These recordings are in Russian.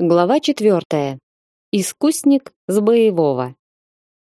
Глава четвертая. Искусник с боевого.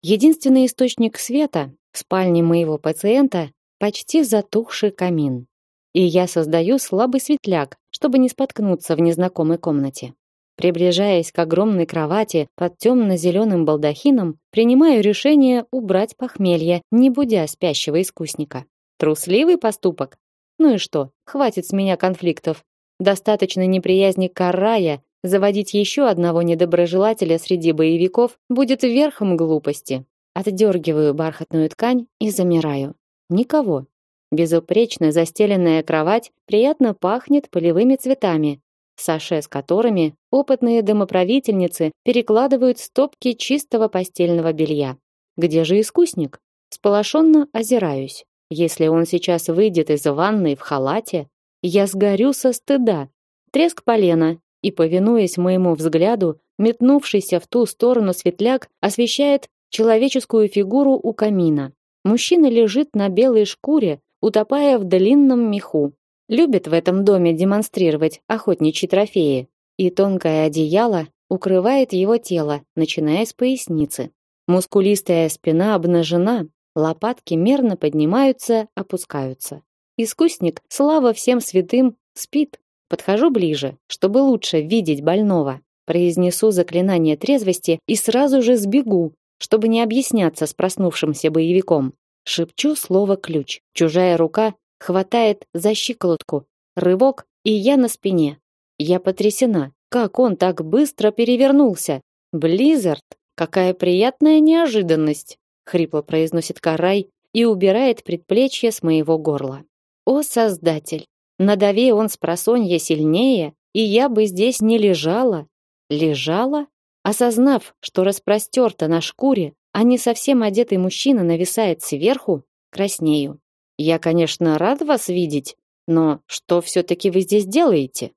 Единственный источник света в спальне моего пациента почти затухший камин. И я создаю слабый светляк, чтобы не споткнуться в незнакомой комнате. Приближаясь к огромной кровати под темно-зеленым балдахином, принимаю решение убрать похмелье, не будя спящего искусника. Трусливый поступок? Ну и что, хватит с меня конфликтов. Достаточно неприязни Карая Заводить еще одного недоброжелателя среди боевиков будет верхом глупости. Отдергиваю бархатную ткань и замираю. Никого. Безупречно застеленная кровать приятно пахнет полевыми цветами, саше с которыми опытные домоправительницы перекладывают стопки чистого постельного белья. Где же искусник? Сполошенно озираюсь. Если он сейчас выйдет из ванной в халате, я сгорю со стыда. Треск полена, и, повинуясь моему взгляду, метнувшийся в ту сторону светляк освещает человеческую фигуру у камина. Мужчина лежит на белой шкуре, утопая в длинном меху. Любит в этом доме демонстрировать охотничьи трофеи, и тонкое одеяло укрывает его тело, начиная с поясницы. Мускулистая спина обнажена, лопатки мерно поднимаются, опускаются. Искусник, слава всем святым, спит, Подхожу ближе, чтобы лучше видеть больного. Произнесу заклинание трезвости и сразу же сбегу, чтобы не объясняться с проснувшимся боевиком. Шепчу слово ключ. Чужая рука хватает за щиколотку. Рывок, и я на спине. Я потрясена. Как он так быстро перевернулся? Близзард, какая приятная неожиданность, хрипло произносит Карай и убирает предплечье с моего горла. О, создатель, Надави он с просонья сильнее, и я бы здесь не лежала. Лежала, осознав, что распростерта на шкуре, а не совсем одетый мужчина нависает сверху, краснею. Я, конечно, рад вас видеть, но что все-таки вы здесь делаете?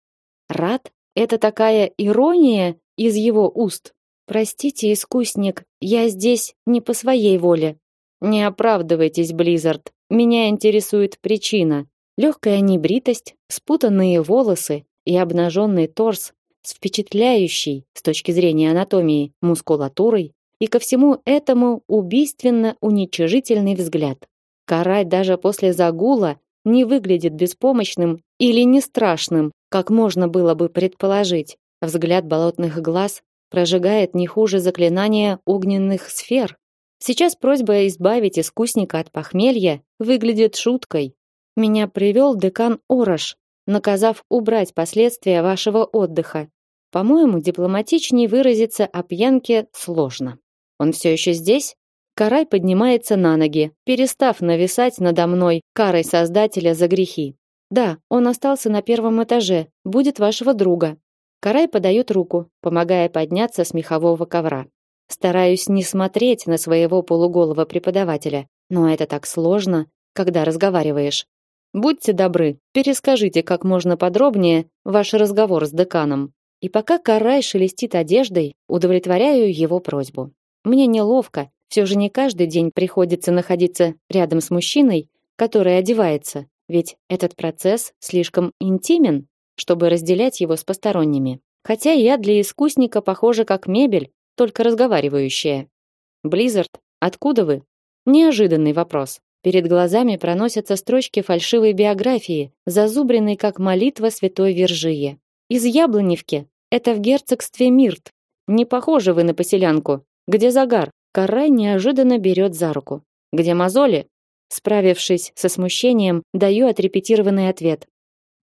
Рад? Это такая ирония из его уст. Простите, искусник, я здесь не по своей воле. Не оправдывайтесь, Близзард. Меня интересует причина. Легкая небритость, спутанные волосы и обнаженный торс с впечатляющей, с точки зрения анатомии, мускулатурой, и ко всему этому убийственно уничижительный взгляд. Карай даже после загула не выглядит беспомощным или не страшным, как можно было бы предположить. Взгляд болотных глаз прожигает не хуже заклинания огненных сфер. Сейчас просьба избавить искусника от похмелья выглядит шуткой, меня привел декан Орош, наказав убрать последствия вашего отдыха. По-моему, дипломатичнее выразиться о пьянке сложно. Он все еще здесь? Карай поднимается на ноги, перестав нависать надо мной карой Создателя за грехи. Да, он остался на первом этаже, будет вашего друга. Карай подает руку, помогая подняться с мехового ковра. Стараюсь не смотреть на своего полуголого преподавателя, но это так сложно, когда разговариваешь. Будьте добры, перескажите как можно подробнее ваш разговор с деканом. И пока Карай шелестит одеждой, удовлетворяю его просьбу. Мне неловко, все же не каждый день приходится находиться рядом с мужчиной, который одевается, ведь этот процесс слишком интимен, чтобы разделять его с посторонними. Хотя я для искусника похожа как мебель, только разговаривающая. Близзард, откуда вы? Неожиданный вопрос. Перед глазами проносятся строчки фальшивой биографии, зазубренной как молитва святой Вержии. Из Яблоневки. Это в герцогстве Мирт. Не похожи вы на поселянку. Где загар? Карай неожиданно берет за руку. Где мозоли? Справившись со смущением, даю отрепетированный ответ.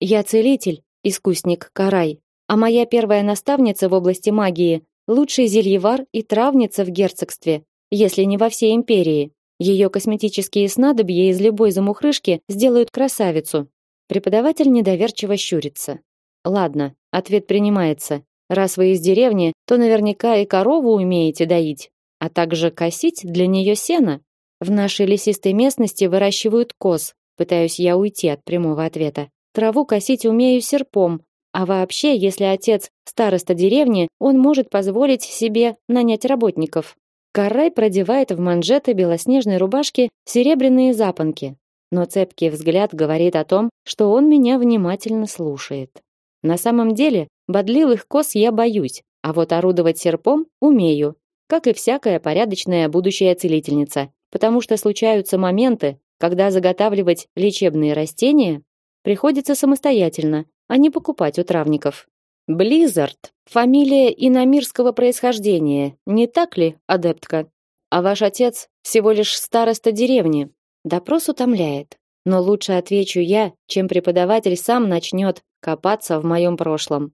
Я целитель, искусник Карай, а моя первая наставница в области магии лучший зельевар и травница в герцогстве, если не во всей империи. Ее косметические снадобья из любой замухрышки сделают красавицу. Преподаватель недоверчиво щурится. Ладно, ответ принимается. Раз вы из деревни, то наверняка и корову умеете доить, а также косить для нее сено. В нашей лесистой местности выращивают коз. Пытаюсь я уйти от прямого ответа. Траву косить умею серпом, а вообще, если отец староста деревни, он может позволить себе нанять работников. Карай продевает в манжеты белоснежной рубашки серебряные запонки, но цепкий взгляд говорит о том, что он меня внимательно слушает. На самом деле, бодливых коз я боюсь, а вот орудовать серпом умею, как и всякая порядочная будущая целительница, потому что случаются моменты, когда заготавливать лечебные растения приходится самостоятельно, а не покупать у травников. Близзард – фамилия иномирского происхождения, не так ли, адептка? А ваш отец всего лишь староста деревни. Допрос утомляет, но лучше отвечу я, чем преподаватель сам начнет копаться в моем прошлом.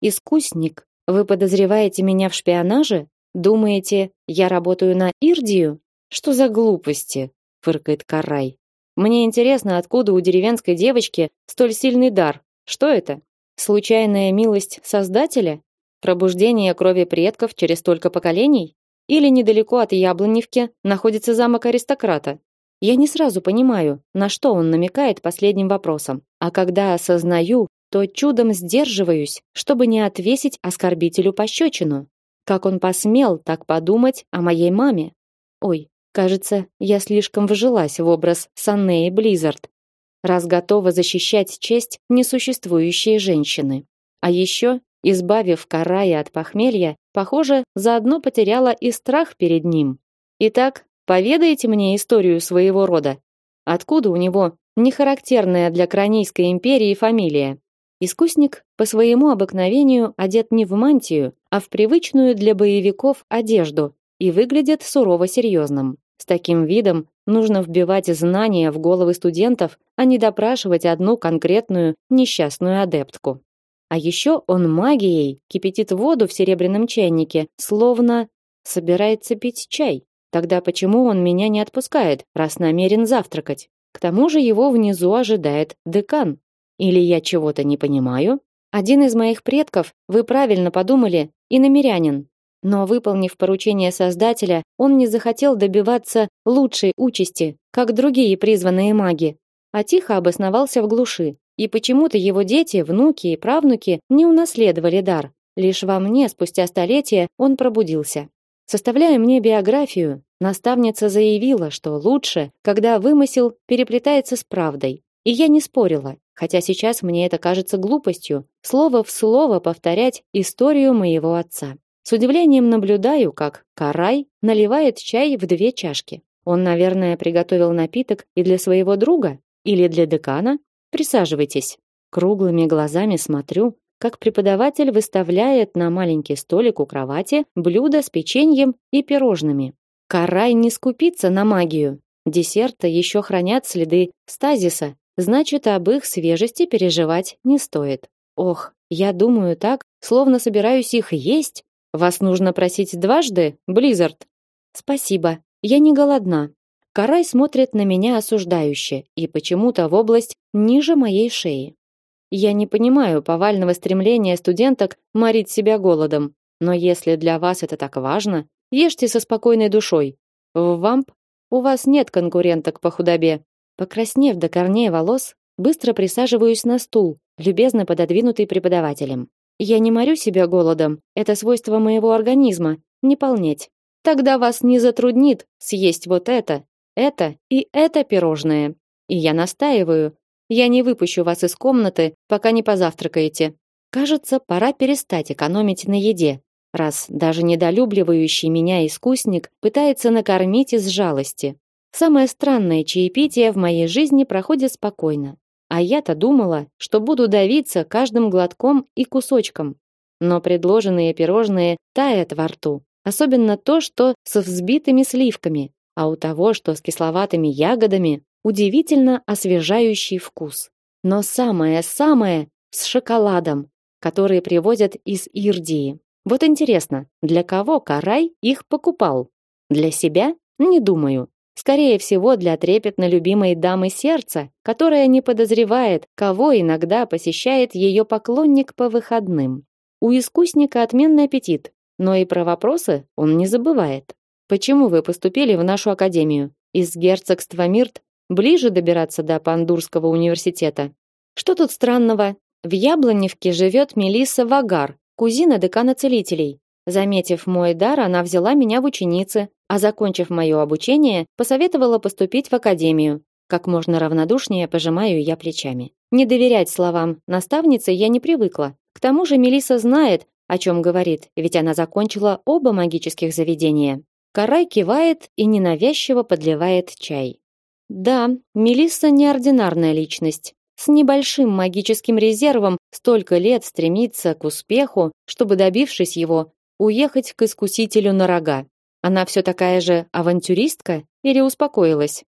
Искусник, вы подозреваете меня в шпионаже? Думаете, я работаю на Ирдию? Что за глупости? фыркает Карай. Мне интересно, откуда у деревенской девочки столь сильный дар. Что это? Случайная милость Создателя? Пробуждение крови предков через столько поколений? Или недалеко от Яблоневки находится замок аристократа? Я не сразу понимаю, на что он намекает последним вопросом. А когда осознаю, то чудом сдерживаюсь, чтобы не отвесить оскорбителю пощечину. Как он посмел так подумать о моей маме? Ой, кажется, я слишком вжилась в образ Саннеи Близзард, раз готова защищать честь несуществующей женщины. А еще, избавив Карая от похмелья, похоже, заодно потеряла и страх перед ним. Итак, поведайте мне историю своего рода. Откуда у него нехарактерная для Кранийской империи фамилия? Искусник по своему обыкновению одет не в мантию, а в привычную для боевиков одежду и выглядит сурово серьезным. С таким видом нужно вбивать знания в головы студентов, а не допрашивать одну конкретную несчастную адептку. А еще он магией кипятит воду в серебряном чайнике, словно собирается пить чай. Тогда почему он меня не отпускает, раз намерен завтракать? К тому же его внизу ожидает декан. Или я чего-то не понимаю? Один из моих предков, вы правильно подумали, и намерянин. Но выполнив поручение Создателя, он не захотел добиваться лучшей участи, как другие призванные маги, а тихо обосновался в глуши. И почему-то его дети, внуки и правнуки не унаследовали дар. Лишь во мне спустя столетия он пробудился. Составляя мне биографию, наставница заявила, что лучше, когда вымысел переплетается с правдой. И я не спорила, хотя сейчас мне это кажется глупостью, слово в слово повторять историю моего отца. С удивлением наблюдаю, как Карай наливает чай в две чашки. Он, наверное, приготовил напиток и для своего друга или для декана. Присаживайтесь. Круглыми глазами смотрю, как преподаватель выставляет на маленький столик у кровати блюдо с печеньем и пирожными. Карай не скупится на магию. Десерты еще хранят следы стазиса, значит, об их свежести переживать не стоит. Ох, я думаю так, словно собираюсь их есть, вас нужно просить дважды, Близзард. Спасибо. Я не голодна. Карай смотрит на меня осуждающе и почему-то в область ниже моей шеи. Я не понимаю повального стремления студенток морить себя голодом, но если для вас это так важно, ешьте со спокойной душой. В вамп у вас нет конкуренток по худобе. Покраснев до корней волос, быстро присаживаюсь на стул, любезно пододвинутый преподавателем. Я не морю себя голодом, это свойство моего организма, не полнеть. Тогда вас не затруднит съесть вот это, это и это пирожное. И я настаиваю, я не выпущу вас из комнаты, пока не позавтракаете. Кажется, пора перестать экономить на еде, раз даже недолюбливающий меня искусник пытается накормить из жалости. Самое странное чаепитие в моей жизни проходит спокойно. А я-то думала, что буду давиться каждым глотком и кусочком. Но предложенные пирожные тают во рту, особенно то, что со взбитыми сливками, а у того, что с кисловатыми ягодами, удивительно освежающий вкус. Но самое-самое с шоколадом, который привозят из Ирдии. Вот интересно, для кого Карай их покупал? Для себя? Не думаю. Скорее всего, для трепетно любимой дамы сердца, которая не подозревает, кого иногда посещает ее поклонник по выходным. У искусника отменный аппетит, но и про вопросы он не забывает. Почему вы поступили в нашу академию? Из герцогства Мирт ближе добираться до Пандурского университета. Что тут странного? В Яблоневке живет Мелисса Вагар, кузина декана целителей. Заметив мой дар, она взяла меня в ученицы, а закончив мое обучение, посоветовала поступить в академию. Как можно равнодушнее пожимаю я плечами. Не доверять словам наставницы я не привыкла. К тому же Мелиса знает, о чем говорит, ведь она закончила оба магических заведения. Карай кивает и ненавязчиво подливает чай. Да, Мелисса неординарная личность. С небольшим магическим резервом столько лет стремится к успеху, чтобы добившись его, уехать к искусителю на рога. Она все такая же авантюристка или успокоилась?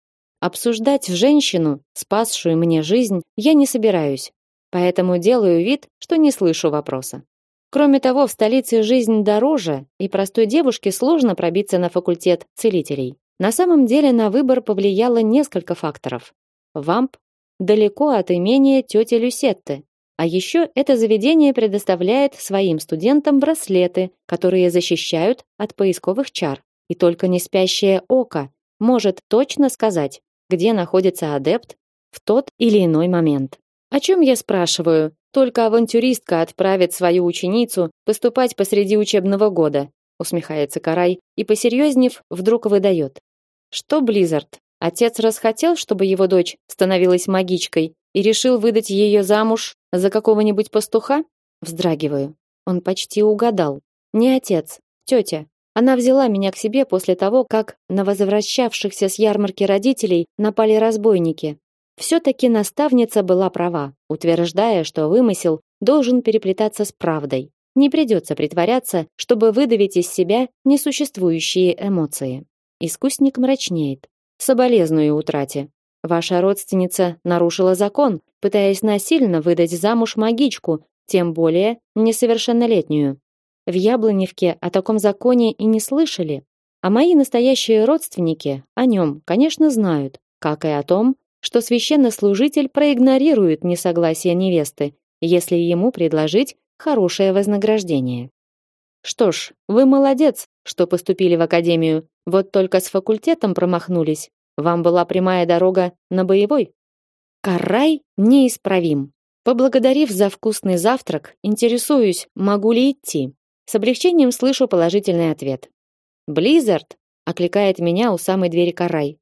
Обсуждать женщину, спасшую мне жизнь, я не собираюсь. Поэтому делаю вид, что не слышу вопроса. Кроме того, в столице жизнь дороже, и простой девушке сложно пробиться на факультет целителей. На самом деле на выбор повлияло несколько факторов. Вамп далеко от имения тети Люсетты, а еще это заведение предоставляет своим студентам браслеты, которые защищают от поисковых чар. И только не спящее око может точно сказать, где находится адепт в тот или иной момент. О чем я спрашиваю? Только авантюристка отправит свою ученицу поступать посреди учебного года, усмехается Карай и посерьезнев вдруг выдает. Что Близзард? Отец расхотел, чтобы его дочь становилась магичкой и решил выдать ее замуж за какого-нибудь пастуха? Вздрагиваю. Он почти угадал. Не отец, тетя. Она взяла меня к себе после того, как на возвращавшихся с ярмарки родителей напали разбойники. Все-таки наставница была права, утверждая, что вымысел должен переплетаться с правдой. Не придется притворяться, чтобы выдавить из себя несуществующие эмоции. Искусник мрачнеет. Соболезную утрате. Ваша родственница нарушила закон, пытаясь насильно выдать замуж магичку, тем более несовершеннолетнюю. В Яблоневке о таком законе и не слышали, а мои настоящие родственники о нем, конечно, знают, как и о том, что священнослужитель проигнорирует несогласие невесты, если ему предложить хорошее вознаграждение. Что ж, вы молодец, что поступили в академию. Вот только с факультетом промахнулись. Вам была прямая дорога на боевой. Карай неисправим. Поблагодарив за вкусный завтрак, интересуюсь, могу ли идти. С облегчением слышу положительный ответ. Близзард окликает меня у самой двери Карай.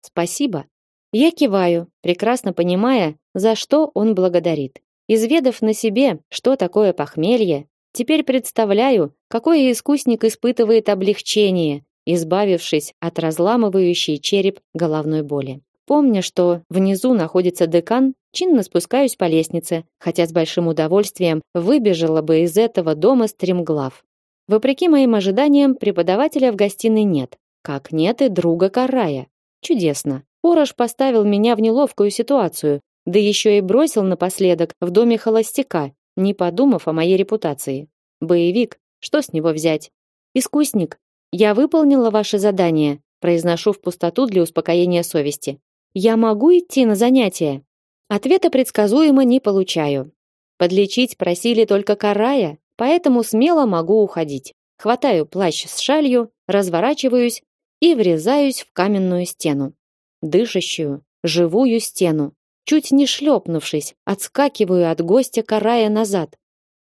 Спасибо. Я киваю, прекрасно понимая, за что он благодарит. Изведав на себе, что такое похмелье, теперь представляю, какой искусник испытывает облегчение, избавившись от разламывающей череп головной боли. Помня, что внизу находится декан, чинно спускаюсь по лестнице, хотя с большим удовольствием выбежала бы из этого дома стремглав. Вопреки моим ожиданиям, преподавателя в гостиной нет. Как нет и друга Карая. Чудесно. Орош поставил меня в неловкую ситуацию, да еще и бросил напоследок в доме холостяка, не подумав о моей репутации. Боевик, что с него взять? Искусник, я выполнила ваше задание, произношу в пустоту для успокоения совести. Я могу идти на занятия? Ответа предсказуемо не получаю. Подлечить просили только Карая, поэтому смело могу уходить. Хватаю плащ с шалью, разворачиваюсь и врезаюсь в каменную стену. Дышащую, живую стену. Чуть не шлепнувшись, отскакиваю от гостя Карая назад.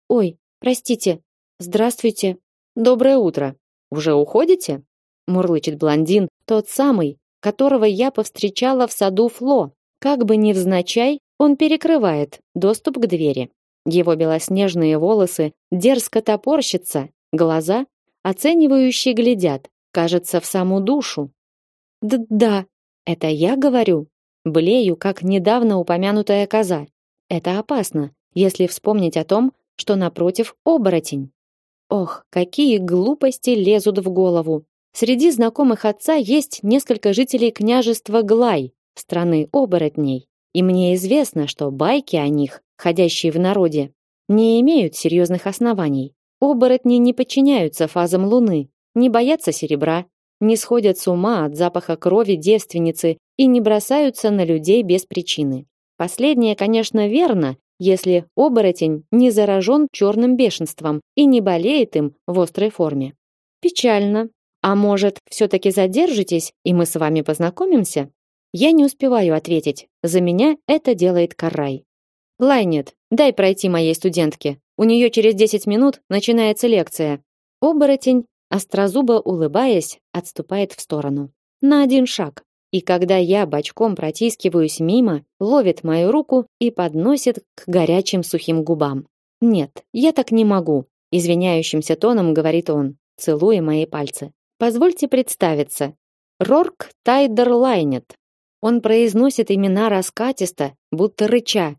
Ой, простите. Здравствуйте. Доброе утро. Уже уходите? Мурлычет блондин, тот самый, которого я повстречала в саду Фло. Как бы невзначай, он перекрывает доступ к двери. Его белоснежные волосы дерзко топорщатся, глаза оценивающе глядят, кажется, в саму душу. Да-да, это я говорю. Блею, как недавно упомянутая коза. Это опасно, если вспомнить о том, что напротив оборотень. Ох, какие глупости лезут в голову. Среди знакомых отца есть несколько жителей княжества Глай, страны оборотней, и мне известно, что байки о них, ходящие в народе, не имеют серьезных оснований. Оборотни не подчиняются фазам луны, не боятся серебра, не сходят с ума от запаха крови девственницы и не бросаются на людей без причины. Последнее, конечно, верно, если оборотень не заражен черным бешенством и не болеет им в острой форме. Печально, а может, все-таки задержитесь, и мы с вами познакомимся? Я не успеваю ответить. За меня это делает Карай. Лайнет, дай пройти моей студентке. У нее через 10 минут начинается лекция. Оборотень, острозубо улыбаясь, отступает в сторону. На один шаг. и когда я бочком протискиваюсь мимо, ловит мою руку и подносит к горячим сухим губам. Нет, я так не могу, извиняющимся тоном говорит он, целуя мои пальцы. Позвольте представиться. Рорк Тайдер Лайнет. Он произносит имена раскатисто, будто рыча.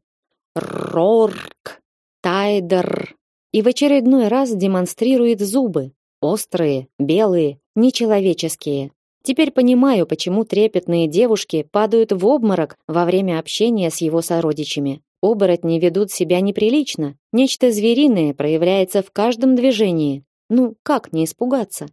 Рорк Тайдер. И в очередной раз демонстрирует зубы, острые, белые, нечеловеческие. Теперь понимаю, почему трепетные девушки падают в обморок во время общения с его сородичами. Оборотни ведут себя неприлично, нечто звериное проявляется в каждом движении. Ну, как не испугаться?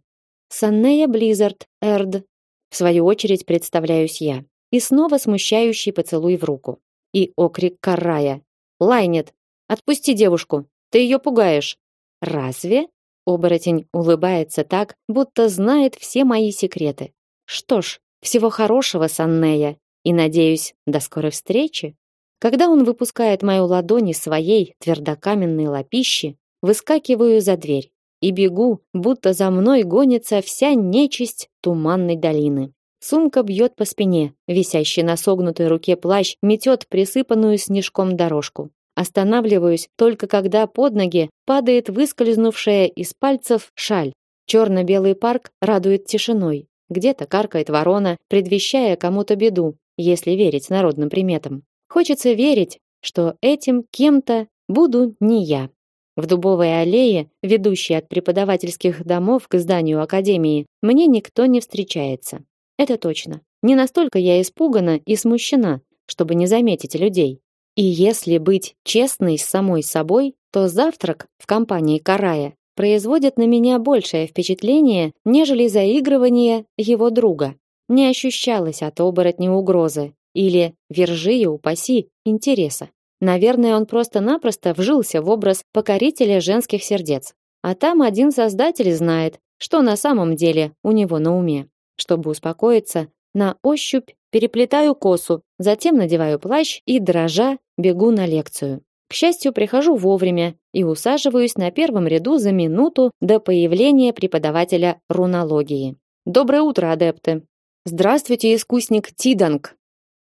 Саннея Близзард, Эрд. В свою очередь представляюсь я. И снова смущающий поцелуй в руку. И окрик Карая. Лайнет, отпусти девушку, ты ее пугаешь. Разве? Оборотень улыбается так, будто знает все мои секреты. Что ж, всего хорошего, Саннея, и надеюсь, до скорой встречи. Когда он выпускает мою ладонь из своей твердокаменной лапищи, выскакиваю за дверь и бегу, будто за мной гонится вся нечисть туманной долины. Сумка бьет по спине, висящий на согнутой руке плащ метет присыпанную снежком дорожку. Останавливаюсь только когда под ноги падает выскользнувшая из пальцев шаль. Черно-белый парк радует тишиной. Где-то каркает ворона, предвещая кому-то беду, если верить народным приметам. Хочется верить, что этим кем-то буду не я. В дубовой аллее, ведущей от преподавательских домов к зданию академии, мне никто не встречается. Это точно. Не настолько я испугана и смущена, чтобы не заметить людей. И если быть честной с самой собой, то завтрак в компании Карая производит на меня большее впечатление, нежели заигрывание его друга. Не ощущалось от оборотня угрозы или, вержи упаси, интереса. Наверное, он просто-напросто вжился в образ покорителя женских сердец. А там один создатель знает, что на самом деле у него на уме. Чтобы успокоиться, на ощупь переплетаю косу, затем надеваю плащ и дрожа бегу на лекцию. К счастью, прихожу вовремя и усаживаюсь на первом ряду за минуту до появления преподавателя рунологии. Доброе утро, адепты. Здравствуйте, искусник Тиданг.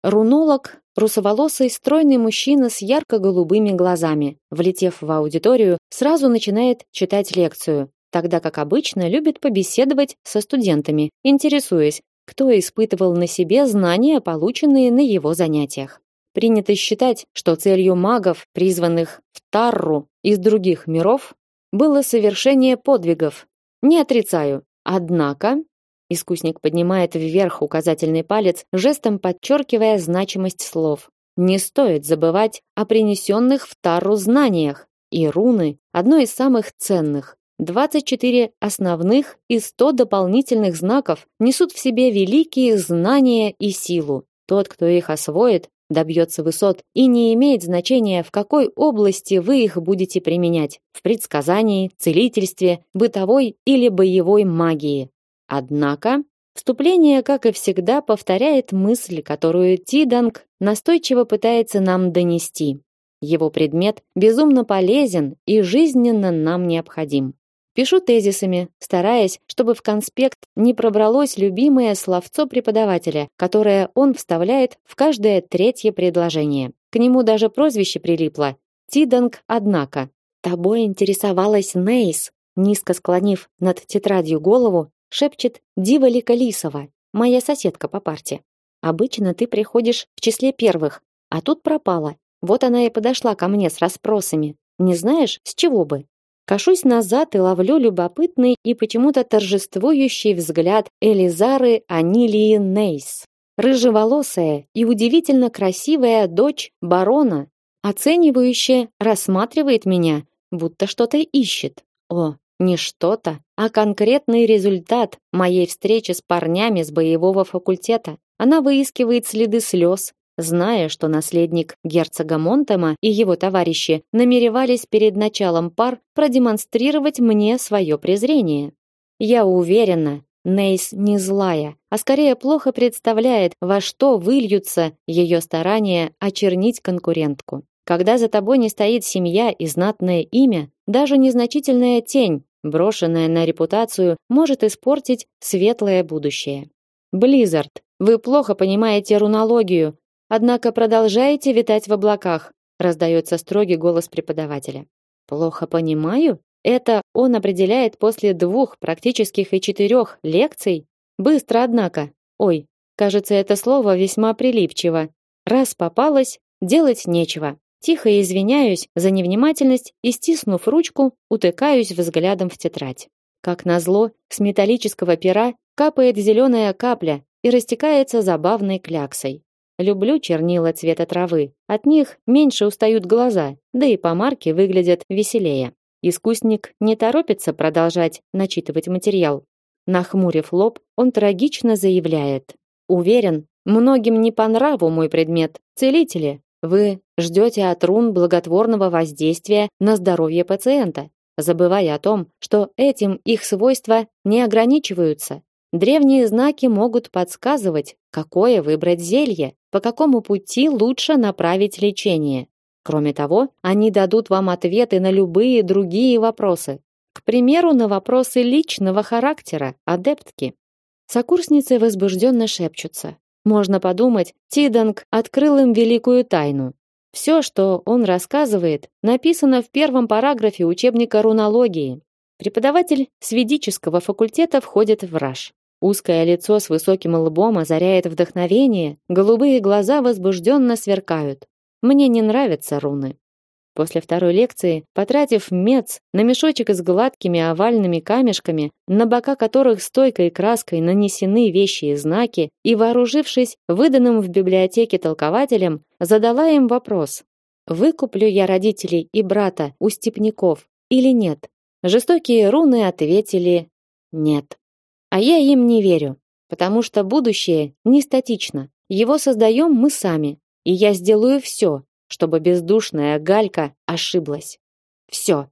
Рунолог, русоволосый, стройный мужчина с ярко-голубыми глазами, влетев в аудиторию, сразу начинает читать лекцию, тогда как обычно любит побеседовать со студентами, интересуясь, кто испытывал на себе знания, полученные на его занятиях. Принято считать, что целью магов, призванных в Тарру из других миров, было совершение подвигов. Не отрицаю. Однако, искусник поднимает вверх указательный палец, жестом подчеркивая значимость слов. Не стоит забывать о принесенных в Тарру знаниях, и руны одно из самых ценных. 24 основных и 100 дополнительных знаков несут в себе великие знания и силу. Тот, кто их освоит, добьется высот, и не имеет значения, в какой области вы их будете применять: в предсказании, целительстве, бытовой или боевой магии. Однако, вступление, как и всегда, повторяет мысль, которую Тиданг настойчиво пытается нам донести. Его предмет безумно полезен и жизненно нам необходим. Пишу тезисами, стараясь, чтобы в конспект не пробралось любимое словцо преподавателя, которое он вставляет в каждое третье предложение. К нему даже прозвище прилипло Тиданг, однако. Тобой интересовалась Нейс, низко склонив над тетрадью голову, шепчет Дива Ликалисова, моя соседка по парте. Обычно ты приходишь в числе первых, а тут пропала. Вот она и подошла ко мне с расспросами. Не знаешь, с чего бы? Кашусь назад и ловлю любопытный и почему-то торжествующий взгляд Элизары Анилии Нейс. Рыжеволосая и удивительно красивая дочь барона, оценивающе рассматривает меня, будто что-то ищет. О, не что-то, а конкретный результат моей встречи с парнями с боевого факультета. Она выискивает следы слез, зная, что наследник герцога Монтема и его товарищи намеревались перед началом пар продемонстрировать мне свое презрение. Я уверена, Нейс не злая, а скорее плохо представляет, во что выльются ее старания очернить конкурентку. Когда за тобой не стоит семья и знатное имя, даже незначительная тень, брошенная на репутацию, может испортить светлое будущее. Близзард, вы плохо понимаете рунологию, однако продолжаете витать в облаках, раздается строгий голос преподавателя. Плохо понимаю? Это он определяет после двух практических и четырех лекций? Быстро, однако. Ой, кажется, это слово весьма прилипчиво. Раз попалось, делать нечего. Тихо извиняюсь за невнимательность и, стиснув ручку, утыкаюсь взглядом в тетрадь. Как назло, с металлического пера капает зеленая капля и растекается забавной кляксой. Люблю чернила цвета травы. От них меньше устают глаза, да и по марке выглядят веселее. Искусник не торопится продолжать начитывать материал. Нахмурив лоб, он трагично заявляет: "Уверен, многим не по нраву мой предмет. Целители, вы ждете от рун благотворного воздействия на здоровье пациента, забывая о том, что этим их свойства не ограничиваются. Древние знаки могут подсказывать, какое выбрать зелье, по какому пути лучше направить лечение. Кроме того, они дадут вам ответы на любые другие вопросы. К примеру, на вопросы личного характера адептки. Сокурсницы возбужденно шепчутся. Можно подумать, Тиданг открыл им великую тайну. Все, что он рассказывает, написано в первом параграфе учебника рунологии. Преподаватель с факультета входит в раж. Узкое лицо с высоким лбом озаряет вдохновение, голубые глаза возбужденно сверкают. Мне не нравятся руны. После второй лекции, потратив мец на мешочек с гладкими овальными камешками, на бока которых стойкой краской нанесены вещи и знаки, и вооружившись выданным в библиотеке толкователем, задала им вопрос: выкуплю я родителей и брата у степняков или нет? Жестокие руны ответили: нет. А я им не верю, потому что будущее не статично. Его создаем мы сами, и я сделаю все, чтобы бездушная Галька ошиблась. Все.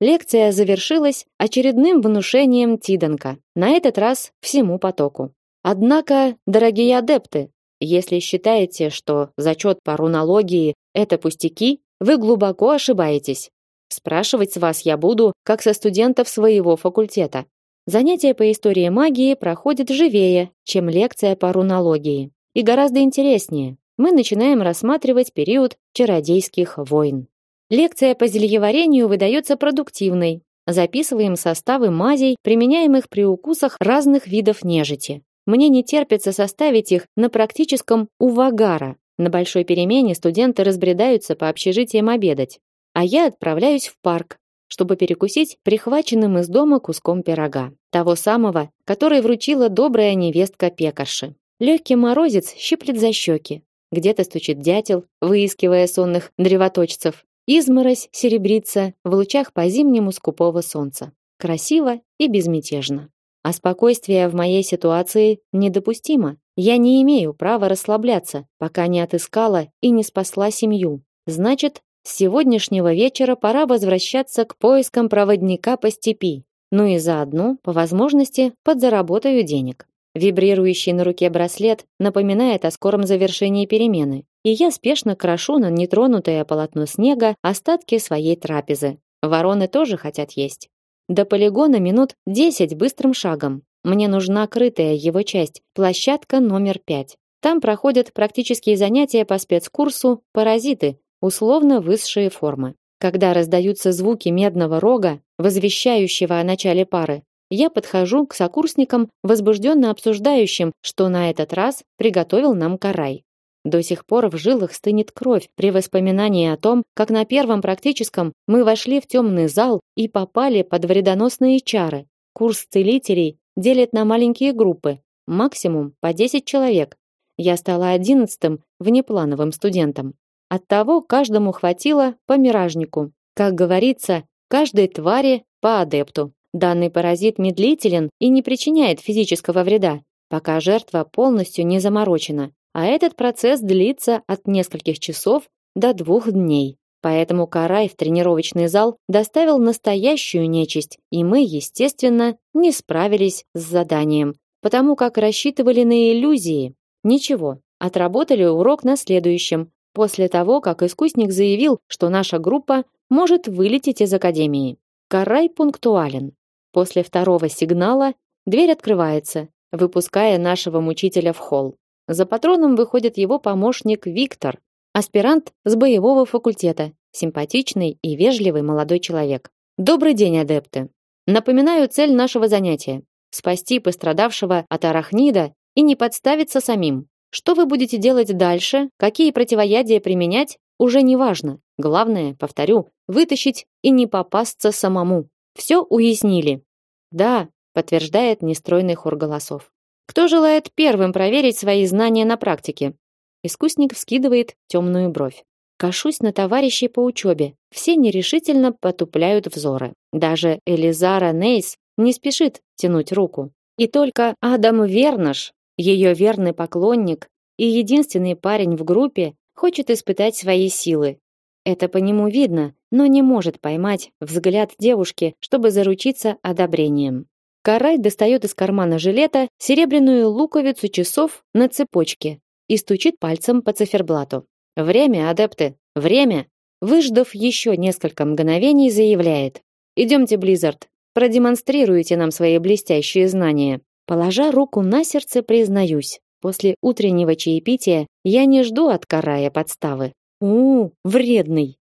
Лекция завершилась очередным внушением Тиданка, на этот раз всему потоку. Однако, дорогие адепты, если считаете, что зачет по рунологии это пустяки, вы глубоко ошибаетесь. Спрашивать с вас я буду, как со студентов своего факультета. Занятие по истории магии проходит живее, чем лекция по рунологии, и гораздо интереснее. Мы начинаем рассматривать период чародейских войн. Лекция по зельеварению выдается продуктивной. Записываем составы мазей, применяемых при укусах разных видов нежити. Мне не терпится составить их на практическом увагара. На большой перемене студенты разбредаются по общежитиям обедать, а я отправляюсь в парк, чтобы перекусить прихваченным из дома куском пирога, того самого, который вручила добрая невестка пекарши. Легкий морозец щиплет за щеки. Где-то стучит дятел, выискивая сонных древоточцев. Изморозь серебрится в лучах по-зимнему скупого солнца. Красиво и безмятежно. А спокойствие в моей ситуации недопустимо. Я не имею права расслабляться, пока не отыскала и не спасла семью. Значит, с сегодняшнего вечера пора возвращаться к поискам проводника по степи. Ну и заодно, по возможности, подзаработаю денег. Вибрирующий на руке браслет напоминает о скором завершении перемены, и я спешно крошу на нетронутое полотно снега остатки своей трапезы. Вороны тоже хотят есть. До полигона минут десять быстрым шагом. Мне нужна крытая его часть, площадка номер пять. Там проходят практические занятия по спецкурсу «Паразиты», условно высшие формы. Когда раздаются звуки медного рога, возвещающего о начале пары, я подхожу к сокурсникам, возбужденно обсуждающим, что на этот раз приготовил нам Карай. До сих пор в жилах стынет кровь при воспоминании о том, как на первом практическом мы вошли в темный зал и попали под вредоносные чары. Курс целителей делят на маленькие группы, максимум по 10 человек. Я стала одиннадцатым внеплановым студентом. Оттого каждому хватило по миражнику. Как говорится, каждой твари по адепту. Данный паразит медлителен и не причиняет физического вреда, пока жертва полностью не заморочена. А этот процесс длится от нескольких часов до двух дней. Поэтому Карай в тренировочный зал доставил настоящую нечисть, и мы, естественно, не справились с заданием, потому как рассчитывали на иллюзии. Ничего, отработали урок на следующем, после того, как искусник заявил, что наша группа может вылететь из академии. Карай пунктуален. После второго сигнала дверь открывается, выпуская нашего мучителя в холл. За патроном выходит его помощник Виктор, аспирант с боевого факультета, симпатичный и вежливый молодой человек. Добрый день, адепты. Напоминаю цель нашего занятия спасти пострадавшего от арахнида и не подставиться самим. Что вы будете делать дальше, какие противоядия применять, уже не важно. Главное, повторю, вытащить и не попасться самому. Все уяснили. Да, подтверждает нестройный хор голосов. Кто желает первым проверить свои знания на практике? Искусник вскидывает темную бровь. Кашусь на товарищей по учебе. Все нерешительно потупляют взоры. Даже Элизара Нейс не спешит тянуть руку. И только Адам Вернаш, ее верный поклонник и единственный парень в группе, хочет испытать свои силы. Это по нему видно, но не может поймать взгляд девушки, чтобы заручиться одобрением. Карай достает из кармана жилета серебряную луковицу часов на цепочке и стучит пальцем по циферблату. Время, адепты, время. Выждав еще несколько мгновений, заявляет: "Идемте, Близзард, продемонстрируйте нам свои блестящие знания". Положа руку на сердце, признаюсь: после утреннего чаепития я не жду от Карая подставы. У, вредный.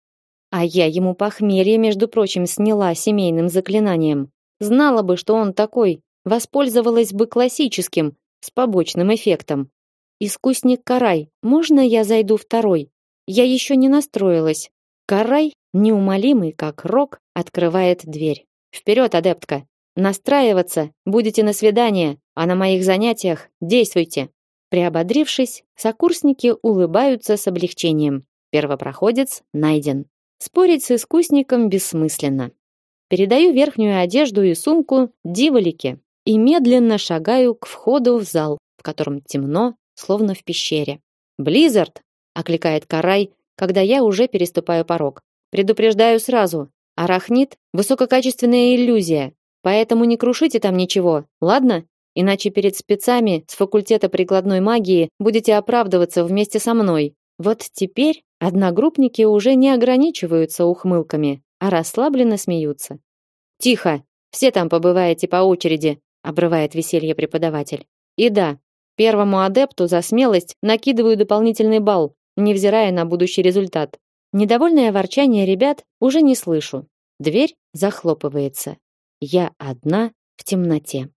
А я ему похмелье, между прочим, сняла семейным заклинанием. Знала бы, что он такой, воспользовалась бы классическим, с побочным эффектом. Искусник Карай, можно я зайду второй? Я еще не настроилась. Карай, неумолимый как рок, открывает дверь. Вперед, адептка. Настраиваться будете на свидание, а на моих занятиях действуйте. Приободрившись, сокурсники улыбаются с облегчением. Первопроходец найден. Спорить с искусником бессмысленно. Передаю верхнюю одежду и сумку Диволике и медленно шагаю к входу в зал, в котором темно, словно в пещере. «Близзард!» — окликает Карай, когда я уже переступаю порог. «Предупреждаю сразу. Арахнит — высококачественная иллюзия, поэтому не крушите там ничего, ладно? Иначе перед спецами с факультета прикладной магии будете оправдываться вместе со мной. Вот теперь одногруппники уже не ограничиваются ухмылками, а расслабленно смеются. Тихо, все там побываете по очереди, обрывает веселье преподаватель. И да, первому адепту за смелость накидываю дополнительный балл, невзирая на будущий результат. Недовольное ворчание ребят уже не слышу. Дверь захлопывается. Я одна в темноте.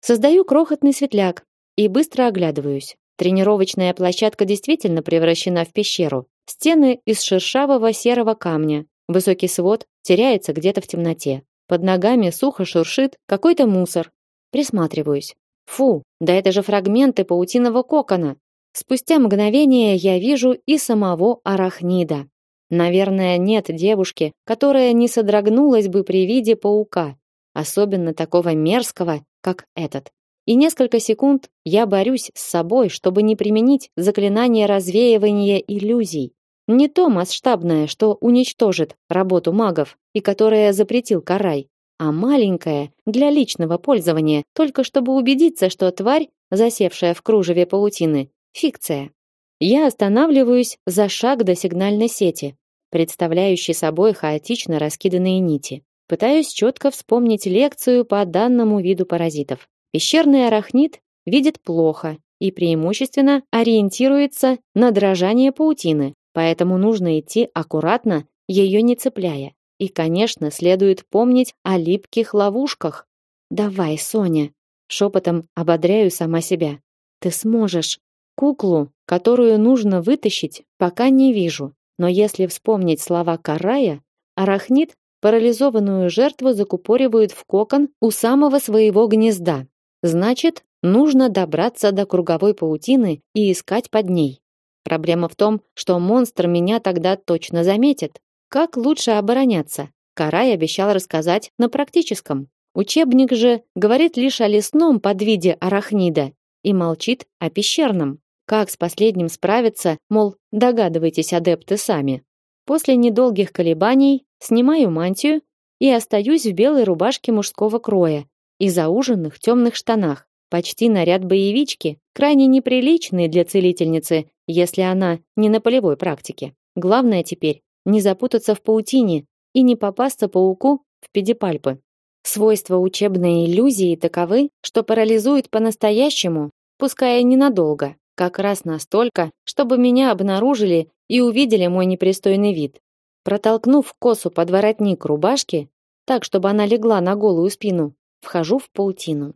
Создаю крохотный светляк и быстро оглядываюсь. Тренировочная площадка действительно превращена в пещеру. Стены из шершавого серого камня, Высокий свод теряется где-то в темноте. Под ногами сухо шуршит какой-то мусор. Присматриваюсь. Фу, да это же фрагменты паутиного кокона. Спустя мгновение я вижу и самого арахнида. Наверное, нет девушки, которая не содрогнулась бы при виде паука, особенно такого мерзкого, как этот. И несколько секунд я борюсь с собой, чтобы не применить заклинание развеивания иллюзий. Не то масштабное, что уничтожит работу магов и которое запретил Карай, а маленькое для личного пользования, только чтобы убедиться, что тварь, засевшая в кружеве паутины, фикция. Я останавливаюсь за шаг до сигнальной сети, представляющей собой хаотично раскиданные нити. Пытаюсь четко вспомнить лекцию по данному виду паразитов. Пещерный арахнит видит плохо и преимущественно ориентируется на дрожание паутины, Поэтому нужно идти аккуратно, ее не цепляя. И, конечно, следует помнить о липких ловушках. Давай, Соня, шепотом ободряю сама себя. Ты сможешь. Куклу, которую нужно вытащить, пока не вижу. Но если вспомнить слова Карая, арахнит парализованную жертву закупоривают в кокон у самого своего гнезда. Значит, нужно добраться до круговой паутины и искать под ней. Проблема в том, что монстр меня тогда точно заметит. Как лучше обороняться? Карай обещал рассказать на практическом. Учебник же говорит лишь о лесном подвиде арахнида и молчит о пещерном. Как с последним справиться, мол, догадывайтесь, адепты сами. После недолгих колебаний снимаю мантию и остаюсь в белой рубашке мужского кроя и зауженных темных штанах. Почти наряд боевички, крайне неприличный для целительницы, если она не на полевой практике. Главное теперь не запутаться в паутине и не попасться пауку в педипальпы. Свойства учебной иллюзии таковы, что парализуют по-настоящему, пускай и ненадолго, как раз настолько, чтобы меня обнаружили и увидели мой непристойный вид. Протолкнув косу под воротник рубашки, так, чтобы она легла на голую спину, вхожу в паутину.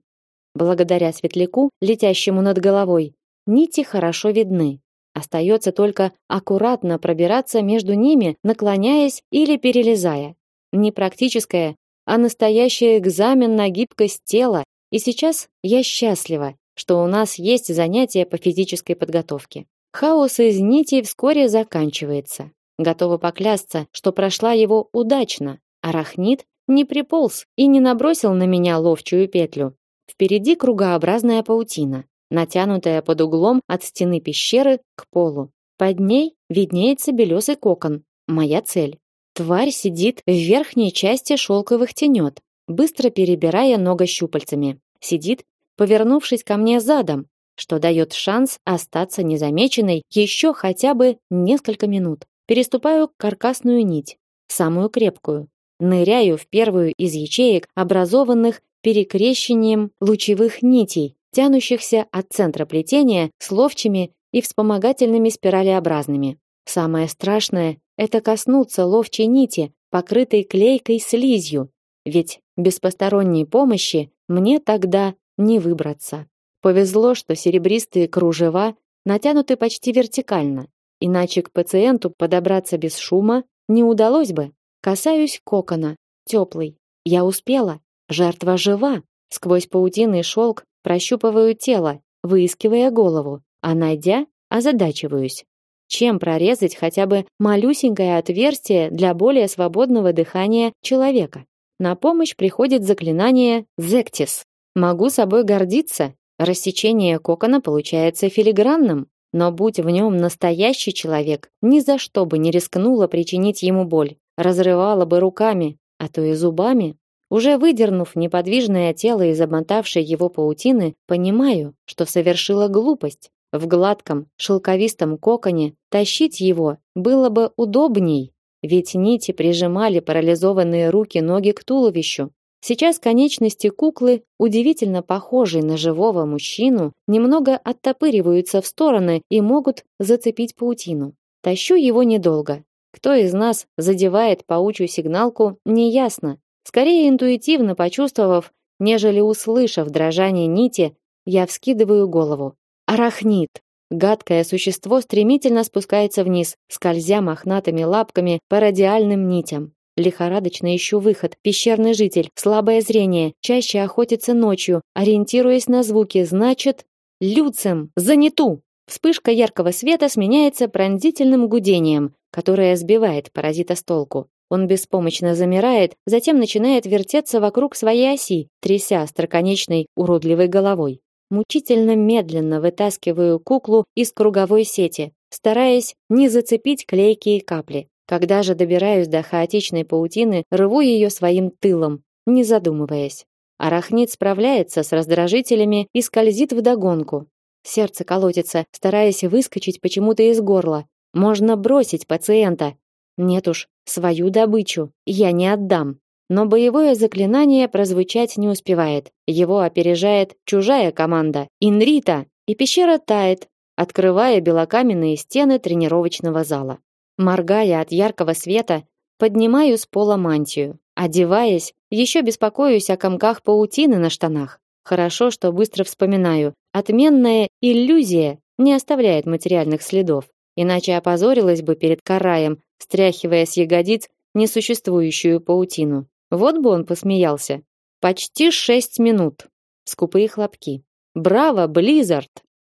Благодаря светляку, летящему над головой, нити хорошо видны. Остается только аккуратно пробираться между ними, наклоняясь или перелезая. Не практическое, а настоящий экзамен на гибкость тела, и сейчас я счастлива, что у нас есть занятия по физической подготовке. Хаос из нитей вскоре заканчивается. Готова поклясться, что прошла его удачно. Арахнит не приполз и не набросил на меня ловчую петлю. Впереди кругообразная паутина, натянутая под углом от стены пещеры к полу. Под ней виднеется белесый кокон. Моя цель. Тварь сидит в верхней части шелковых тенет, быстро перебирая ногощупальцами. Сидит, повернувшись ко мне задом, что дает шанс остаться незамеченной еще хотя бы несколько минут. Переступаю каркасную нить, самую крепкую. Ныряю в первую из ячеек, образованных перекрещением лучевых нитей, тянущихся от центра плетения с ловчими и вспомогательными спиралеобразными. Самое страшное это коснуться ловчей нити, покрытой клейкой слизью, ведь без посторонней помощи мне тогда не выбраться. Повезло, что серебристые кружева натянуты почти вертикально, иначе к пациенту подобраться без шума не удалось бы. Касаюсь кокона, теплый. Я успела. Жертва жива. Сквозь паутинный шелк прощупываю тело, выискивая голову, а найдя, озадачиваюсь чем прорезать хотя бы малюсенькое отверстие для более свободного дыхания человека. На помощь приходит заклинание Зектис. Могу собой гордиться. Рассечение кокона получается филигранным, но будь в нем настоящий человек, ни за что бы не рискнула причинить ему боль, разрывала бы руками, а то и зубами. Уже выдернув неподвижное тело из обмотавшей его паутины, понимаю, что совершила глупость. В гладком, шелковистом коконе тащить его было бы удобней, ведь нити прижимали парализованные руки-ноги к туловищу. Сейчас конечности куклы, удивительно похожей на живого мужчину, немного оттопыриваются в стороны и могут зацепить паутину. Тащу его недолго. Кто из нас задевает паучью сигналку, неясно. Скорее интуитивно почувствовав, нежели услышав дрожание нити, я вскидываю голову. Арахнит. Гадкое существо стремительно спускается вниз, скользя мохнатыми лапками по радиальным нитям. Лихорадочно ищу выход. Пещерный житель, слабое зрение, чаще охотится ночью, ориентируясь на звуки, значит, люцем, заняту. Вспышка яркого света сменяется пронзительным гудением, которое сбивает паразита с толку. Он беспомощно замирает, затем начинает вертеться вокруг своей оси, тряся остроконечной уродливой головой. Мучительно медленно вытаскиваю куклу из круговой сети, стараясь не зацепить клейкие капли. Когда же добираюсь до хаотичной паутины, рву ее своим тылом, не задумываясь. Арахнит справляется с раздражителями и скользит в догонку. Сердце колотится, стараясь выскочить почему-то из горла. Можно бросить пациента. Нет уж, свою добычу я не отдам. Но боевое заклинание прозвучать не успевает. Его опережает чужая команда Инрита, и пещера тает, открывая белокаменные стены тренировочного зала. Моргая от яркого света, поднимаю с пола мантию. Одеваясь, еще беспокоюсь о комках паутины на штанах. Хорошо, что быстро вспоминаю. Отменная иллюзия не оставляет материальных следов. Иначе опозорилась бы перед караем, стряхивая с ягодиц несуществующую паутину. Вот бы он посмеялся. Почти шесть минут. Скупые хлопки. Браво, Близзард!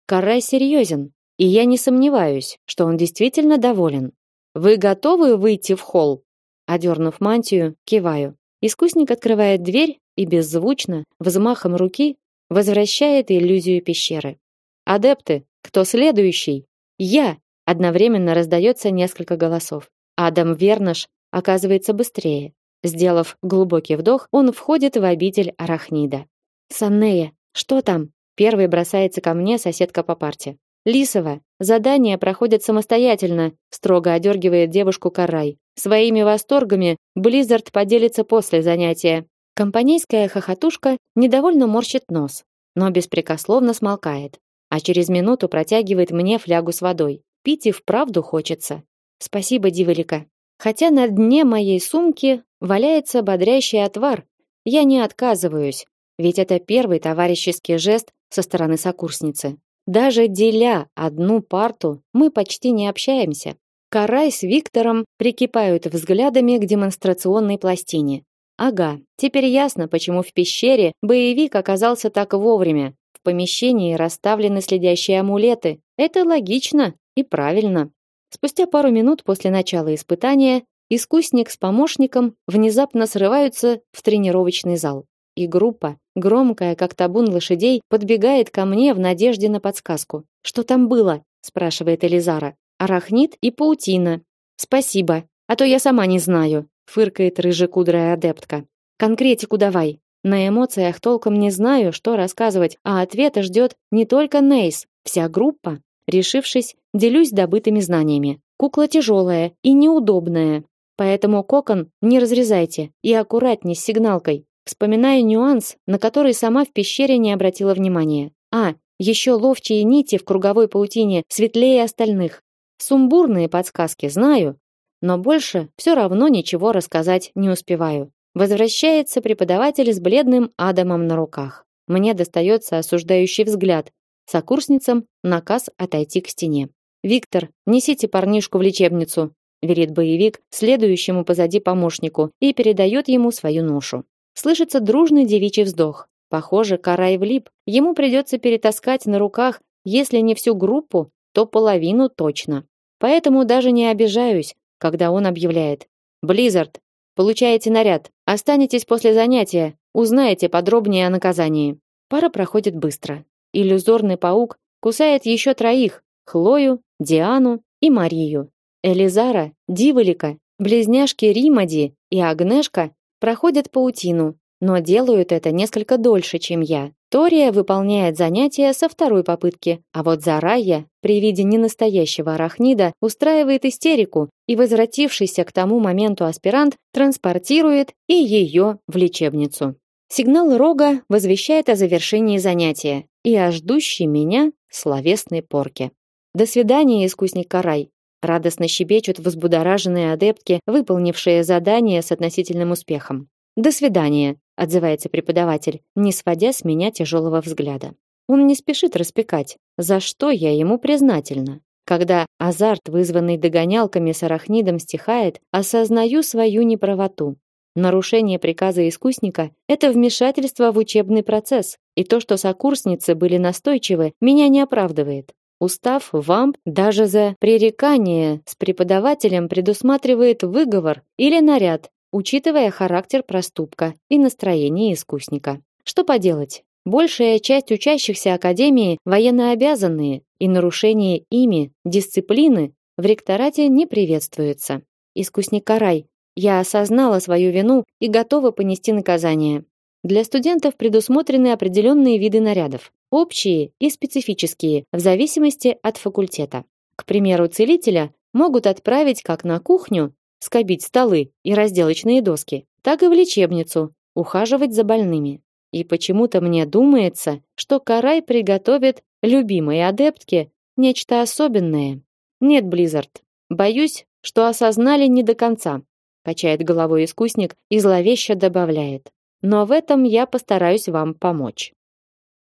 Карай серьезен, и я не сомневаюсь, что он действительно доволен. Вы готовы выйти в холл? Одернув мантию, киваю. Искусник открывает дверь и беззвучно, взмахом руки, возвращает иллюзию пещеры. Адепты, кто следующий? Я! Одновременно раздается несколько голосов. Адам Вернаш оказывается быстрее. Сделав глубокий вдох, он входит в обитель Арахнида. Саннея, что там? Первый бросается ко мне соседка по парте. Лисова, задания проходят самостоятельно, строго одергивает девушку Карай. Своими восторгами Близзард поделится после занятия. Компанейская хохотушка недовольно морщит нос, но беспрекословно смолкает, а через минуту протягивает мне флягу с водой. Пить и вправду хочется. Спасибо, Диволика. Хотя на дне моей сумки валяется бодрящий отвар, я не отказываюсь, ведь это первый товарищеский жест со стороны сокурсницы. Даже деля одну парту, мы почти не общаемся. Карай с Виктором прикипают взглядами к демонстрационной пластине. Ага, теперь ясно, почему в пещере боевик оказался так вовремя. В помещении расставлены следящие амулеты. Это логично и правильно. Спустя пару минут после начала испытания искусник с помощником внезапно срываются в тренировочный зал. И группа, громкая как табун лошадей, подбегает ко мне в надежде на подсказку. Что там было? спрашивает Элизара. Арахнит и паутина. Спасибо, а то я сама не знаю, фыркает рыжекудрая адептка. Конкретику давай. На эмоциях толком не знаю, что рассказывать, а ответа ждет не только Нейс, вся группа. Решившись, делюсь добытыми знаниями. Кукла тяжелая и неудобная, поэтому кокон не разрезайте и аккуратней с сигналкой. Вспоминаю нюанс, на который сама в пещере не обратила внимания. А, еще ловчие нити в круговой паутине светлее остальных. Сумбурные подсказки знаю, но больше все равно ничего рассказать не успеваю. Возвращается преподаватель с бледным Адамом на руках. Мне достается осуждающий взгляд, Сокурсницам наказ отойти к стене. Виктор, несите парнишку в лечебницу, велит боевик следующему позади помощнику и передает ему свою ношу. Слышится дружный девичий вздох. Похоже, Карай влип. Ему придется перетаскать на руках, если не всю группу, то половину точно. Поэтому даже не обижаюсь, когда он объявляет: "Близзард, получаете наряд. Останетесь после занятия, узнаете подробнее о наказании". Пара проходит быстро. Иллюзорный паук кусает еще троих: Хлою, Диану и Марию. Элизара, Диволика, близняшки Римади и Агнешка проходят паутину, но делают это несколько дольше, чем я. Тория выполняет занятия со второй попытки, а вот Зарая при виде ненастоящего арахнида устраивает истерику, и возвратившийся к тому моменту аспирант транспортирует и ее в лечебницу. Сигнал рога возвещает о завершении занятия и о ждущей меня словесной порке. До свидания, искусник Карай. Радостно щебечут взбудораженные адептки, выполнившие задание с относительным успехом. До свидания, отзывается преподаватель, не сводя с меня тяжелого взгляда. Он не спешит распекать, за что я ему признательна. Когда азарт, вызванный догонялками с арахнидом, стихает, осознаю свою неправоту. Нарушение приказа искусника это вмешательство в учебный процесс, и то, что сокурсницы были настойчивы, меня не оправдывает. Устав вамп даже за пререкание с преподавателем предусматривает выговор или наряд, учитывая характер проступка и настроение искусника. Что поделать? Большая часть учащихся академии военнообязанные, и нарушение ими дисциплины в ректорате не приветствуется. Искусник Карай, я осознала свою вину и готова понести наказание. Для студентов предусмотрены определенные виды нарядов, общие и специфические, в зависимости от факультета. К примеру, целителя могут отправить как на кухню, скобить столы и разделочные доски, так и в лечебницу, ухаживать за больными. И почему-то мне думается, что Карай приготовит любимой адептке нечто особенное. Нет, Близзард, боюсь, что осознали не до конца качает головой искусник и зловеще добавляет: "Но в этом я постараюсь вам помочь".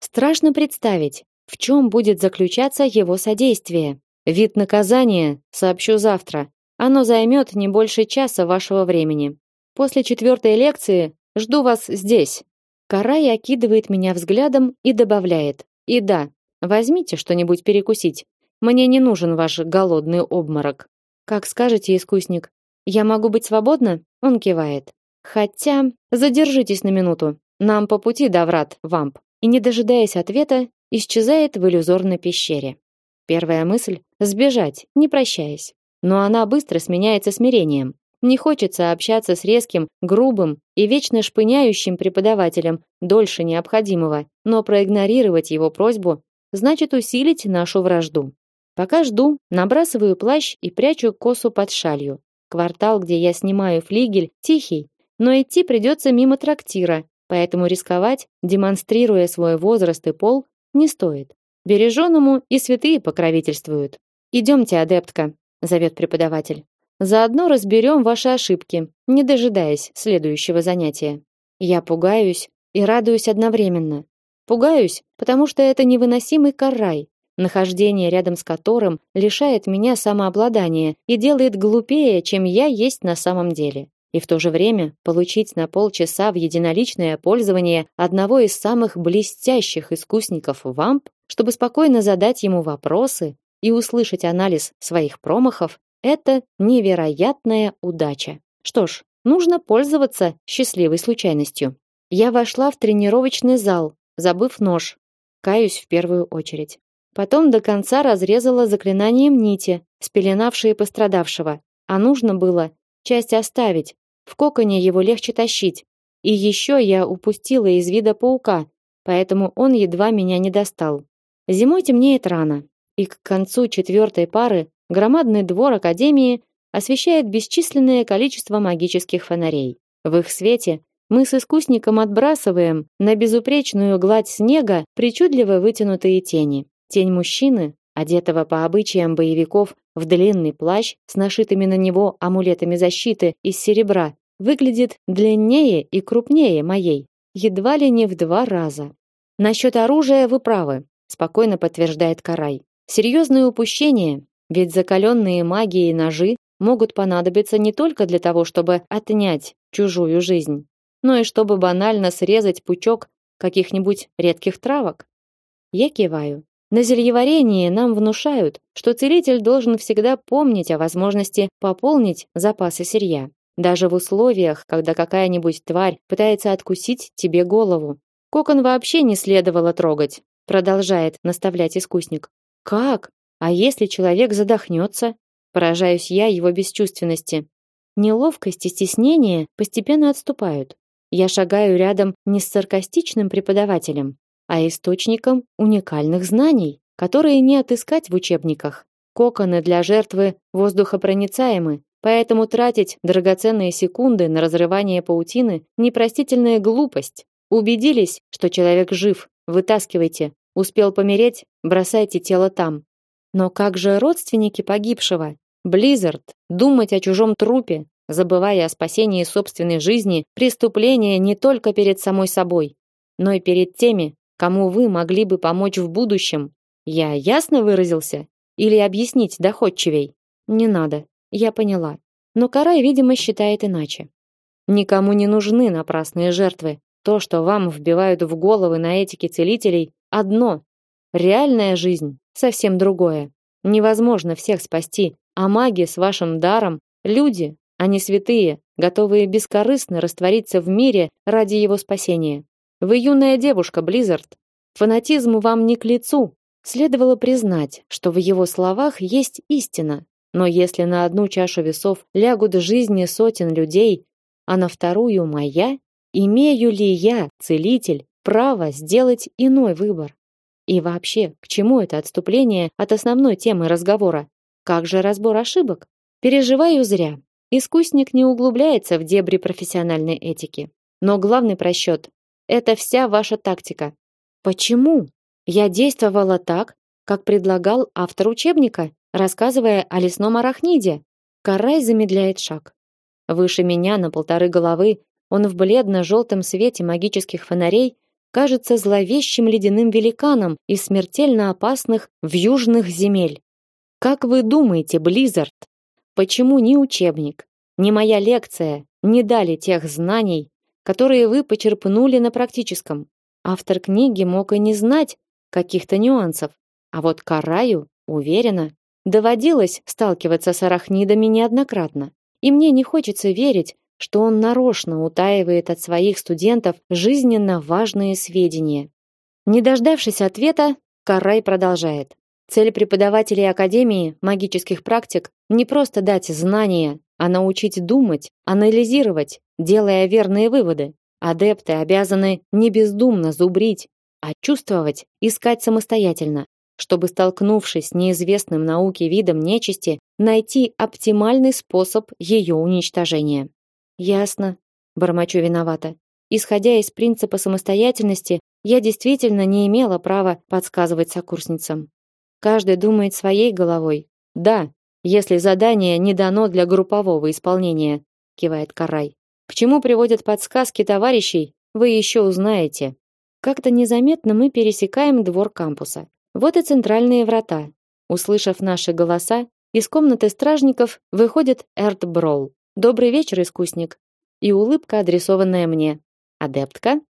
Страшно представить, в чем будет заключаться его содействие. Вид наказания сообщу завтра. Оно займет не больше часа вашего времени. После четвертой лекции жду вас здесь. Карай окидывает меня взглядом и добавляет: "И да, возьмите что-нибудь перекусить. Мне не нужен ваш голодный обморок". Как скажете, искусник. Я могу быть свободна? Он кивает. Хотя, задержитесь на минуту. Нам по пути до врат, вамп. И не дожидаясь ответа, исчезает в иллюзорной пещере. Первая мысль сбежать, не прощаясь. Но она быстро сменяется смирением. Не хочется общаться с резким, грубым и вечно шпыняющим преподавателем дольше необходимого, но проигнорировать его просьбу значит усилить нашу вражду. Пока жду, набрасываю плащ и прячу косу под шалью. Квартал, где я снимаю флигель, тихий, но идти придется мимо трактира, поэтому рисковать, демонстрируя свой возраст и пол, не стоит. Береженному и святые покровительствуют. Идемте, адептка, зовет преподаватель. Заодно разберем ваши ошибки, не дожидаясь следующего занятия. Я пугаюсь и радуюсь одновременно. Пугаюсь, потому что это невыносимый карай, нахождение рядом с которым лишает меня самообладания и делает глупее, чем я есть на самом деле. И в то же время получить на полчаса в единоличное пользование одного из самых блестящих искусников вамп, чтобы спокойно задать ему вопросы и услышать анализ своих промахов, это невероятная удача. Что ж, нужно пользоваться счастливой случайностью. Я вошла в тренировочный зал, забыв нож. Каюсь в первую очередь. Потом до конца разрезала заклинанием нити, спеленавшие пострадавшего. А нужно было часть оставить. В коконе его легче тащить. И еще я упустила из вида паука, поэтому он едва меня не достал. Зимой темнеет рано, и к концу четвертой пары громадный двор академии освещает бесчисленное количество магических фонарей. В их свете мы с искусником отбрасываем на безупречную гладь снега причудливо вытянутые тени. Тень мужчины, одетого по обычаям боевиков в длинный плащ с нашитыми на него амулетами защиты из серебра, выглядит длиннее и крупнее моей, едва ли не в два раза. Насчет оружия вы правы, спокойно подтверждает Карай. Серьезное упущение, ведь закаленные магией ножи могут понадобиться не только для того, чтобы отнять чужую жизнь, но и чтобы банально срезать пучок каких-нибудь редких травок. Я киваю. На зельеварении нам внушают, что целитель должен всегда помнить о возможности пополнить запасы сырья, даже в условиях, когда какая-нибудь тварь пытается откусить тебе голову. Кокон вообще не следовало трогать, продолжает наставлять искусник. Как? А если человек задохнется? Поражаюсь я его бесчувственности. Неловкость и стеснение постепенно отступают. Я шагаю рядом не с саркастичным преподавателем, а источником уникальных знаний, которые не отыскать в учебниках. Коконы для жертвы воздухопроницаемы, поэтому тратить драгоценные секунды на разрывание паутины непростительная глупость. Убедились, что человек жив, вытаскивайте. Успел помереть, бросайте тело там. Но как же родственники погибшего? Близзард, думать о чужом трупе, забывая о спасении собственной жизни, преступление не только перед самой собой, но и перед теми, кому вы могли бы помочь в будущем. Я ясно выразился? Или объяснить доходчивей? Не надо, я поняла. Но Карай, видимо, считает иначе. Никому не нужны напрасные жертвы. То, что вам вбивают в головы на этике целителей, одно. Реальная жизнь совсем другое. Невозможно всех спасти, а маги с вашим даром люди, а не святые, готовые бескорыстно раствориться в мире ради его спасения. Вы юная девушка, Близзард. Фанатизм вам не к лицу. Следовало признать, что в его словах есть истина. Но если на одну чашу весов лягут жизни сотен людей, а на вторую моя, имею ли я, целитель, право сделать иной выбор? И вообще, к чему это отступление от основной темы разговора? Как же разбор ошибок? Переживаю зря. Искусник не углубляется в дебри профессиональной этики. Но главный просчет это вся ваша тактика. Почему? Я действовала так, как предлагал автор учебника, рассказывая о лесном арахниде. Карай замедляет шаг. Выше меня на полторы головы, он в бледно-желтом свете магических фонарей кажется зловещим ледяным великаном из смертельно опасных в южных земель. Как вы думаете, Близзард, почему ни учебник, ни моя лекция не дали тех знаний, которые вы почерпнули на практическом. Автор книги мог и не знать каких-то нюансов, а вот Караю, уверена, доводилось сталкиваться с арахнидами неоднократно. И мне не хочется верить, что он нарочно утаивает от своих студентов жизненно важные сведения. Не дождавшись ответа, Карай продолжает. Цель преподавателей Академии магических практик не просто дать знания, а научить думать, анализировать, делая верные выводы. Адепты обязаны не бездумно зубрить, а чувствовать, искать самостоятельно, чтобы, столкнувшись с неизвестным науке видом нечисти, найти оптимальный способ ее уничтожения. Ясно. бормочу виновата. Исходя из принципа самостоятельности, я действительно не имела права подсказывать сокурсницам. Каждый думает своей головой. Да, если задание не дано для группового исполнения, кивает Карай. К чему приводят подсказки товарищей, вы еще узнаете. Как-то незаметно мы пересекаем двор кампуса. Вот и центральные врата. Услышав наши голоса, из комнаты стражников выходит Эрт Брол. Добрый вечер, искусник. И улыбка, адресованная мне. Адептка?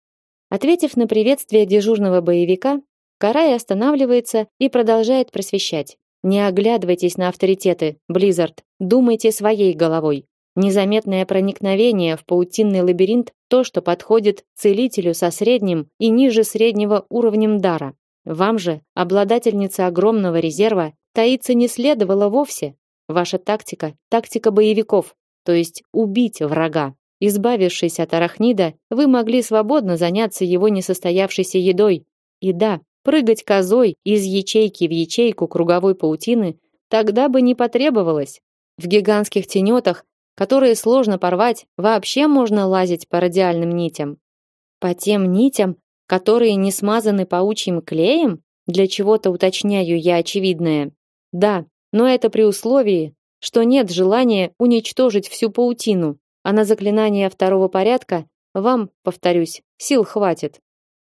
Ответив на приветствие дежурного боевика, Карай останавливается и продолжает просвещать. Не оглядывайтесь на авторитеты, Близзард, думайте своей головой. Незаметное проникновение в паутинный лабиринт то, что подходит целителю со средним и ниже среднего уровнем дара. Вам же, обладательница огромного резерва, таиться не следовало вовсе. Ваша тактика тактика боевиков, то есть убить врага. Избавившись от арахнида, вы могли свободно заняться его несостоявшейся едой. И да, прыгать козой из ячейки в ячейку круговой паутины тогда бы не потребовалось. В гигантских тенетах которые сложно порвать, вообще можно лазить по радиальным нитям. По тем нитям, которые не смазаны паучьим клеем? Для чего-то уточняю я очевидное. Да, но это при условии, что нет желания уничтожить всю паутину, а на заклинания второго порядка вам, повторюсь, сил хватит.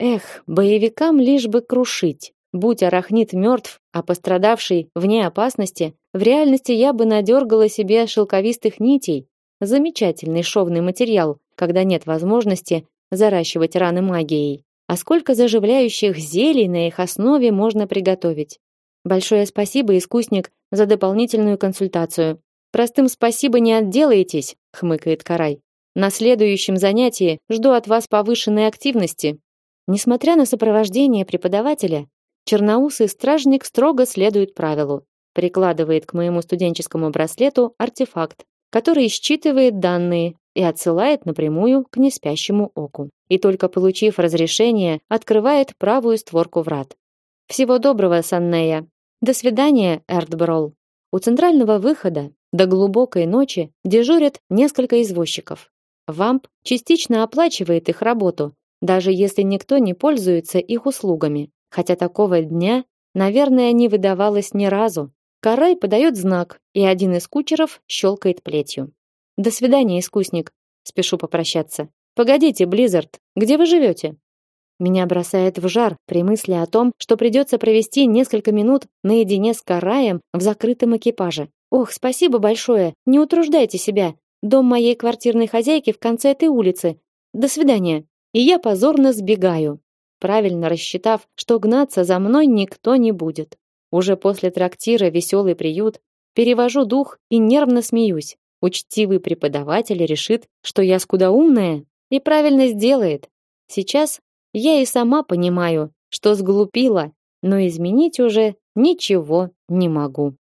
Эх, боевикам лишь бы крушить. Будь арахнит мертв, а пострадавший вне опасности, в реальности я бы надергала себе шелковистых нитей. Замечательный шовный материал, когда нет возможности заращивать раны магией. А сколько заживляющих зелий на их основе можно приготовить? Большое спасибо, искусник, за дополнительную консультацию. Простым спасибо не отделаетесь, хмыкает Карай. На следующем занятии жду от вас повышенной активности. Несмотря на сопровождение преподавателя, черноусый стражник строго следует правилу прикладывает к моему студенческому браслету артефакт, который считывает данные и отсылает напрямую к неспящему оку. И только получив разрешение, открывает правую створку врат. Всего доброго, Саннея. До свидания, Эрдброл. У центрального выхода до глубокой ночи дежурят несколько извозчиков. Вамп частично оплачивает их работу, даже если никто не пользуется их услугами, хотя такого дня, наверное, не выдавалось ни разу. Карай подает знак, и один из кучеров щелкает плетью. До свидания, искусник. Спешу попрощаться. Погодите, Близзард, где вы живете? Меня бросает в жар при мысли о том, что придется провести несколько минут наедине с Караем в закрытом экипаже. Ох, спасибо большое. Не утруждайте себя. Дом моей квартирной хозяйки в конце этой улицы. До свидания. И я позорно сбегаю, правильно рассчитав, что гнаться за мной никто не будет. Уже после трактира «Веселый приют» перевожу дух и нервно смеюсь. Учтивый преподаватель решит, что я скудоумная, и правильно сделает. Сейчас я и сама понимаю, что сглупила, но изменить уже ничего не могу.